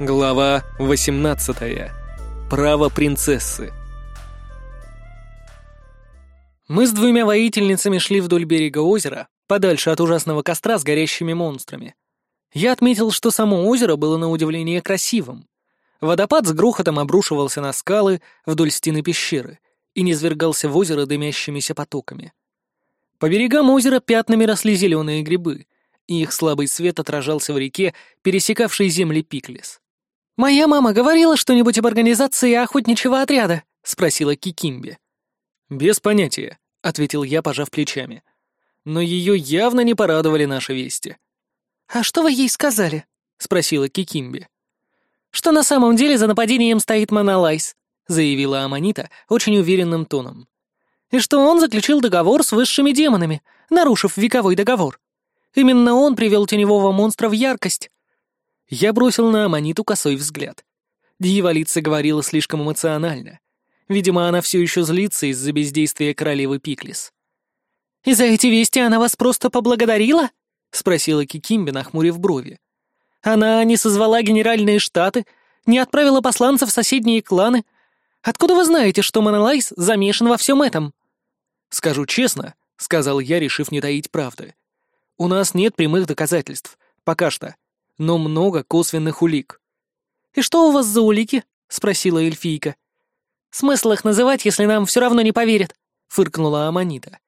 Глава 18. Право принцессы. Мы с двумя воительницами шли вдоль берега озера, подальше от ужасного костра с горящими монстрами. Я отметил, что само озеро было на удивление красивым. Водопад с грохотом обрушивался на скалы вдоль стены пещеры и низвергался в озеро дымящимися потоками. По берегам озера пятнами росли зеленые грибы, и их слабый свет отражался в реке, пересекавшей земли Пиклис. «Моя мама говорила что-нибудь об организации охотничьего отряда?» — спросила Кикимби. «Без понятия», — ответил я, пожав плечами. «Но ее явно не порадовали наши вести». «А что вы ей сказали?» — спросила Кикимби. «Что на самом деле за нападением стоит Монолайс», — заявила Аманита очень уверенным тоном. «И что он заключил договор с высшими демонами, нарушив вековой договор. Именно он привел теневого монстра в яркость, я бросил на Аманиту косой взгляд. Дьяволица говорила слишком эмоционально. Видимо, она все еще злится из-за бездействия королевы Пиклис. «И за эти вести она вас просто поблагодарила?» — спросила Кикимби, нахмурив брови. «Она не созвала генеральные штаты, не отправила посланцев в соседние кланы. Откуда вы знаете, что Монолайс замешан во всем этом?» «Скажу честно», — сказал я, решив не таить правды. «У нас нет прямых доказательств. Пока что но много косвенных улик. «И что у вас за улики?» — спросила эльфийка. «Смысл их называть, если нам все равно не поверят?» — фыркнула Аманита.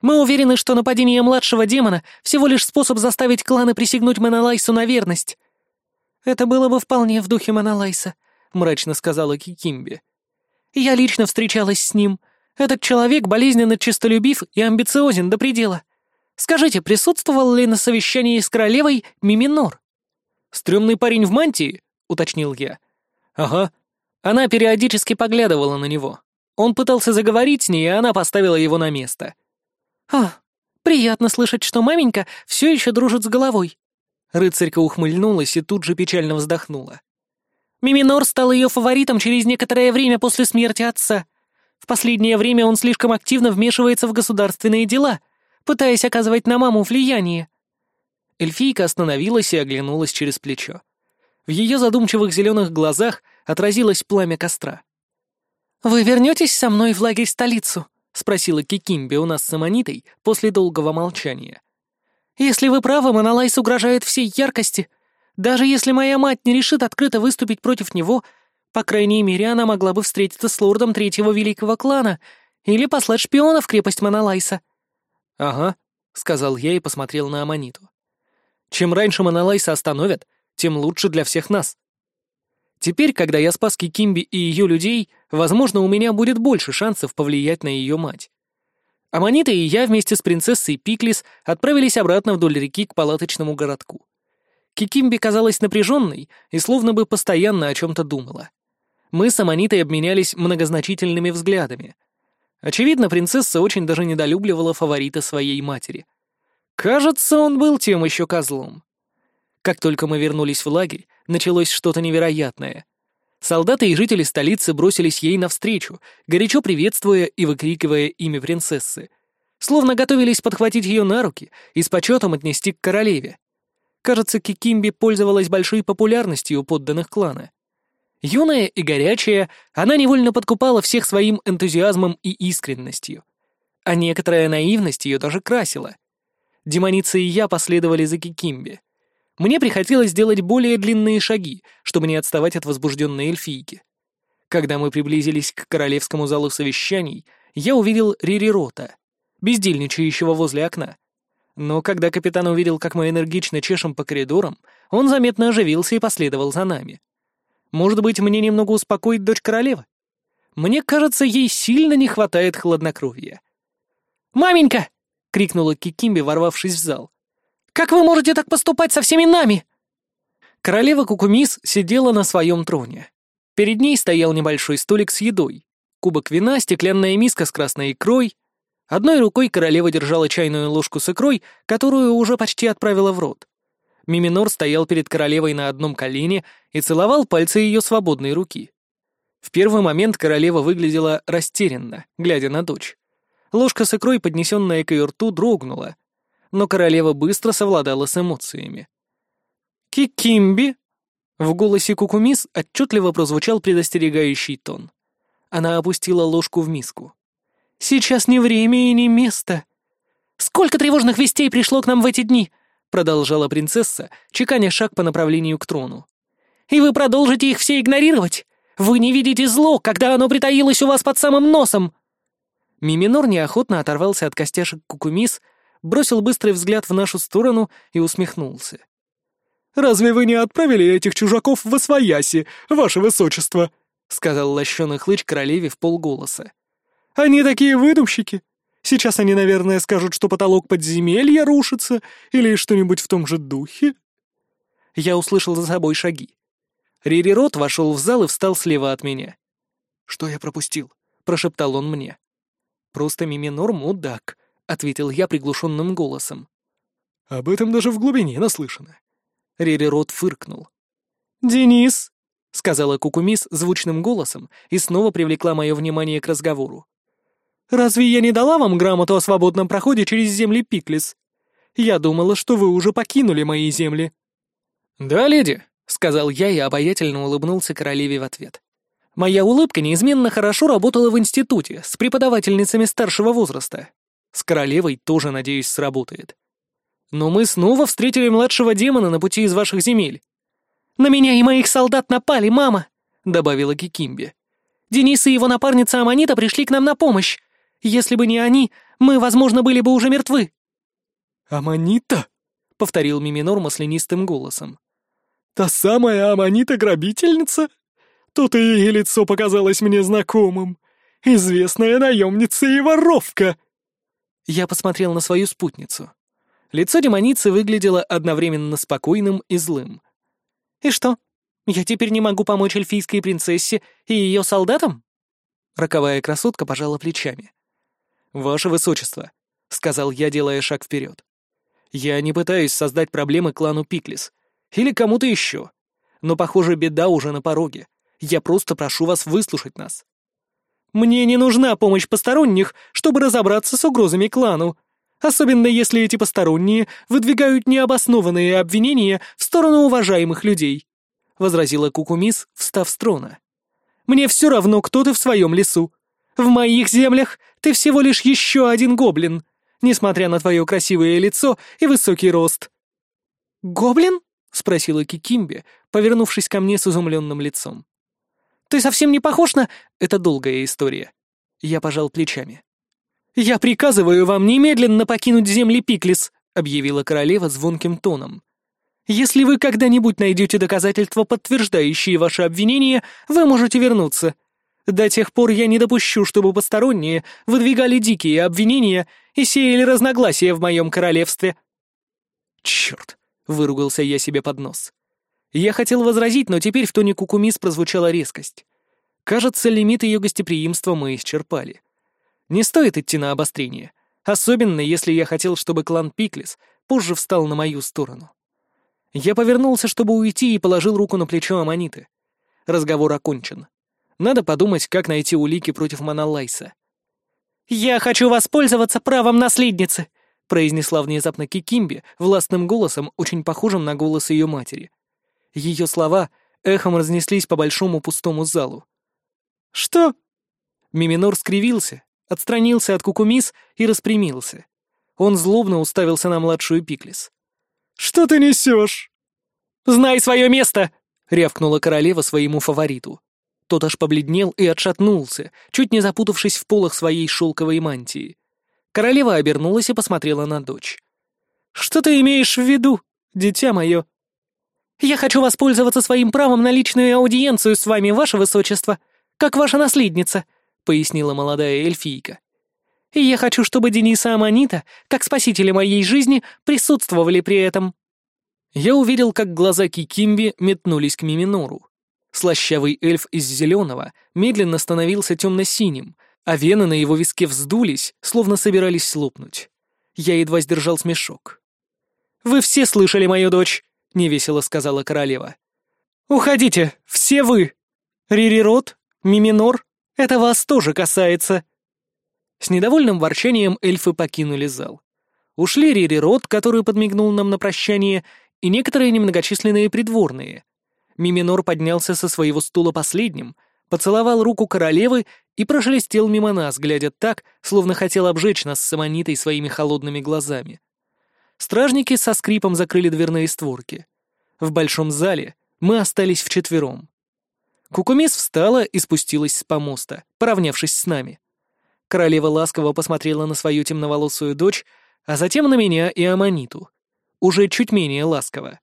«Мы уверены, что нападение младшего демона — всего лишь способ заставить кланы присягнуть Монолайсу на верность». «Это было бы вполне в духе Монолайса», — мрачно сказала Кикимби. «Я лично встречалась с ним. Этот человек болезненно честолюбив и амбициозен до предела. Скажите, присутствовал ли на совещании с королевой Миминор?» «Стрёмный парень в мантии?» — уточнил я. «Ага». Она периодически поглядывала на него. Он пытался заговорить с ней, и она поставила его на место. «А, приятно слышать, что маменька все еще дружит с головой». Рыцарька ухмыльнулась и тут же печально вздохнула. Миминор стал ее фаворитом через некоторое время после смерти отца. В последнее время он слишком активно вмешивается в государственные дела, пытаясь оказывать на маму влияние. Эльфийка остановилась и оглянулась через плечо. В ее задумчивых зеленых глазах отразилось пламя костра. «Вы вернетесь со мной в лагерь-столицу?» — спросила Кикимби у нас с Аманитой после долгого молчания. «Если вы правы, Монолайс угрожает всей яркости. Даже если моя мать не решит открыто выступить против него, по крайней мере, она могла бы встретиться с лордом третьего великого клана или послать шпиона в крепость Монолайса». «Ага», — сказал я и посмотрел на Аманиту. Чем раньше Монолайса остановят, тем лучше для всех нас. Теперь, когда я спас Кикимби и ее людей, возможно, у меня будет больше шансов повлиять на ее мать. Аманита и я вместе с принцессой Пиклис отправились обратно вдоль реки к палаточному городку. Кикимби казалась напряженной и словно бы постоянно о чем-то думала. Мы с Аманитой обменялись многозначительными взглядами. Очевидно, принцесса очень даже недолюбливала фаворита своей матери — Кажется, он был тем еще козлом. Как только мы вернулись в лагерь, началось что-то невероятное. Солдаты и жители столицы бросились ей навстречу, горячо приветствуя и выкрикивая имя принцессы. Словно готовились подхватить ее на руки и с почетом отнести к королеве. Кажется, Кикимби пользовалась большой популярностью у подданных клана. Юная и горячая, она невольно подкупала всех своим энтузиазмом и искренностью. А некоторая наивность ее даже красила — Демоница и я последовали за Кикимби. Мне приходилось сделать более длинные шаги, чтобы не отставать от возбужденной эльфийки. Когда мы приблизились к королевскому залу совещаний, я увидел Ририрота, бездельничающего возле окна. Но когда капитан увидел, как мы энергично чешем по коридорам, он заметно оживился и последовал за нами. Может быть, мне немного успокоить дочь королевы? Мне кажется, ей сильно не хватает хладнокровия. «Маменька!» Крикнула Кикимби, ворвавшись в зал. «Как вы можете так поступать со всеми нами?» Королева Кукумис сидела на своем троне. Перед ней стоял небольшой столик с едой, кубок вина, стеклянная миска с красной икрой. Одной рукой королева держала чайную ложку с икрой, которую уже почти отправила в рот. Миминор стоял перед королевой на одном колене и целовал пальцы ее свободной руки. В первый момент королева выглядела растерянно, глядя на дочь. Ложка с икрой, поднесенная к ее рту, дрогнула. Но королева быстро совладала с эмоциями. «Кикимби!» В голосе Кукумис отчетливо прозвучал предостерегающий тон. Она опустила ложку в миску. «Сейчас не время и не место. Сколько тревожных вестей пришло к нам в эти дни!» продолжала принцесса, чеканя шаг по направлению к трону. «И вы продолжите их все игнорировать? Вы не видите зло, когда оно притаилось у вас под самым носом!» Миминор неохотно оторвался от костяшек Кукумис, бросил быстрый взгляд в нашу сторону и усмехнулся. «Разве вы не отправили этих чужаков в Освояси, ваше высочество?» — сказал лощеный хлыч королеве в полголоса. «Они такие выдумщики. Сейчас они, наверное, скажут, что потолок подземелья рушится или что-нибудь в том же духе». Я услышал за собой шаги. Рири Рот вошел в зал и встал слева от меня. «Что я пропустил?» — прошептал он мне. «Просто Миминор мудак», — ответил я приглушенным голосом. «Об этом даже в глубине наслышано». Рири Рот фыркнул. «Денис!» — сказала Кукумис звучным голосом и снова привлекла мое внимание к разговору. «Разве я не дала вам грамоту о свободном проходе через земли Пиклис? Я думала, что вы уже покинули мои земли». «Да, леди», — сказал я и обаятельно улыбнулся королеве в ответ. Моя улыбка неизменно хорошо работала в институте с преподавательницами старшего возраста. С королевой тоже, надеюсь, сработает. Но мы снова встретили младшего демона на пути из ваших земель. «На меня и моих солдат напали, мама!» — добавила Кикимби. «Денис и его напарница Аманита пришли к нам на помощь. Если бы не они, мы, возможно, были бы уже мертвы». «Аманита?» — повторил Миминор маслянистым голосом. «Та самая Аманита-грабительница? Тут и ее лицо показалось мне знакомым. Известная наемница и воровка!» Я посмотрел на свою спутницу. Лицо демоницы выглядело одновременно спокойным и злым. «И что, я теперь не могу помочь эльфийской принцессе и ее солдатам?» Роковая красотка пожала плечами. «Ваше высочество», — сказал я, делая шаг вперед. «Я не пытаюсь создать проблемы клану Пиклис. Или кому-то еще. Но, похоже, беда уже на пороге. Я просто прошу вас выслушать нас». «Мне не нужна помощь посторонних, чтобы разобраться с угрозами клану», особенно если эти посторонние выдвигают необоснованные обвинения в сторону уважаемых людей», — возразила Кукумис, встав с трона. «Мне все равно, кто ты в своем лесу. В моих землях ты всего лишь еще один гоблин, несмотря на твое красивое лицо и высокий рост». «Гоблин?» — спросила Кикимби, повернувшись ко мне с изумленным лицом. «Ты совсем не похож на...» Это долгая история. Я пожал плечами. «Я приказываю вам немедленно покинуть земли Пиклис», — объявила королева звонким тоном. «Если вы когда-нибудь найдете доказательства, подтверждающие ваши обвинения, вы можете вернуться. До тех пор я не допущу, чтобы посторонние выдвигали дикие обвинения и сеяли разногласия в моем королевстве». «Черт!» — выругался я себе под нос. Я хотел возразить, но теперь в тоне Кукумис прозвучала резкость. Кажется, лимит ее гостеприимства мы исчерпали. Не стоит идти на обострение, особенно если я хотел, чтобы клан Пиклис позже встал на мою сторону. Я повернулся, чтобы уйти, и положил руку на плечо Аманиты. Разговор окончен. Надо подумать, как найти улики против Монолайса. «Я хочу воспользоваться правом наследницы», — произнесла внезапно Кикимби властным голосом, очень похожим на голос ее матери. Ее слова эхом разнеслись по большому пустому залу. «Что?» Миминор скривился, отстранился от Кукумис и распрямился. Он злобно уставился на младшую Пиклис. «Что ты несешь?» «Знай свое место!» — рявкнула королева своему фавориту. Тот аж побледнел и отшатнулся, чуть не запутавшись в полах своей шелковой мантии. Королева обернулась и посмотрела на дочь. «Что ты имеешь в виду, дитя мое?» «Я хочу воспользоваться своим правом на личную аудиенцию с вами, ваше высочество, как ваша наследница», пояснила молодая эльфийка. «И я хочу, чтобы Дениса Аманита, как спасители моей жизни, присутствовали при этом». Я увидел, как глаза Кикимби метнулись к Миминору. Слащавый эльф из зеленого медленно становился темно-синим, а вены на его виске вздулись, словно собирались лопнуть. Я едва сдержал смешок. «Вы все слышали мою дочь», — невесело сказала королева. «Уходите, все вы! Ририрот, Миминор, это вас тоже касается!» С недовольным ворчанием эльфы покинули зал. Ушли Рири Рот, который подмигнул нам на прощание, и некоторые немногочисленные придворные. Миминор поднялся со своего стула последним, поцеловал руку королевы и прошелестел мимо нас, глядя так, словно хотел обжечь нас с Аманитой своими холодными глазами. Стражники со скрипом закрыли дверные створки. В большом зале мы остались вчетвером. Кукумис встала и спустилась с помоста, поравнявшись с нами. Королева ласково посмотрела на свою темноволосую дочь, а затем на меня и Аманиту. Уже чуть менее ласково.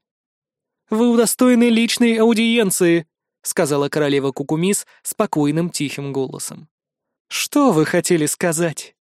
«Вы удостоены личной аудиенции», — сказала королева Кукумис спокойным тихим голосом. «Что вы хотели сказать?»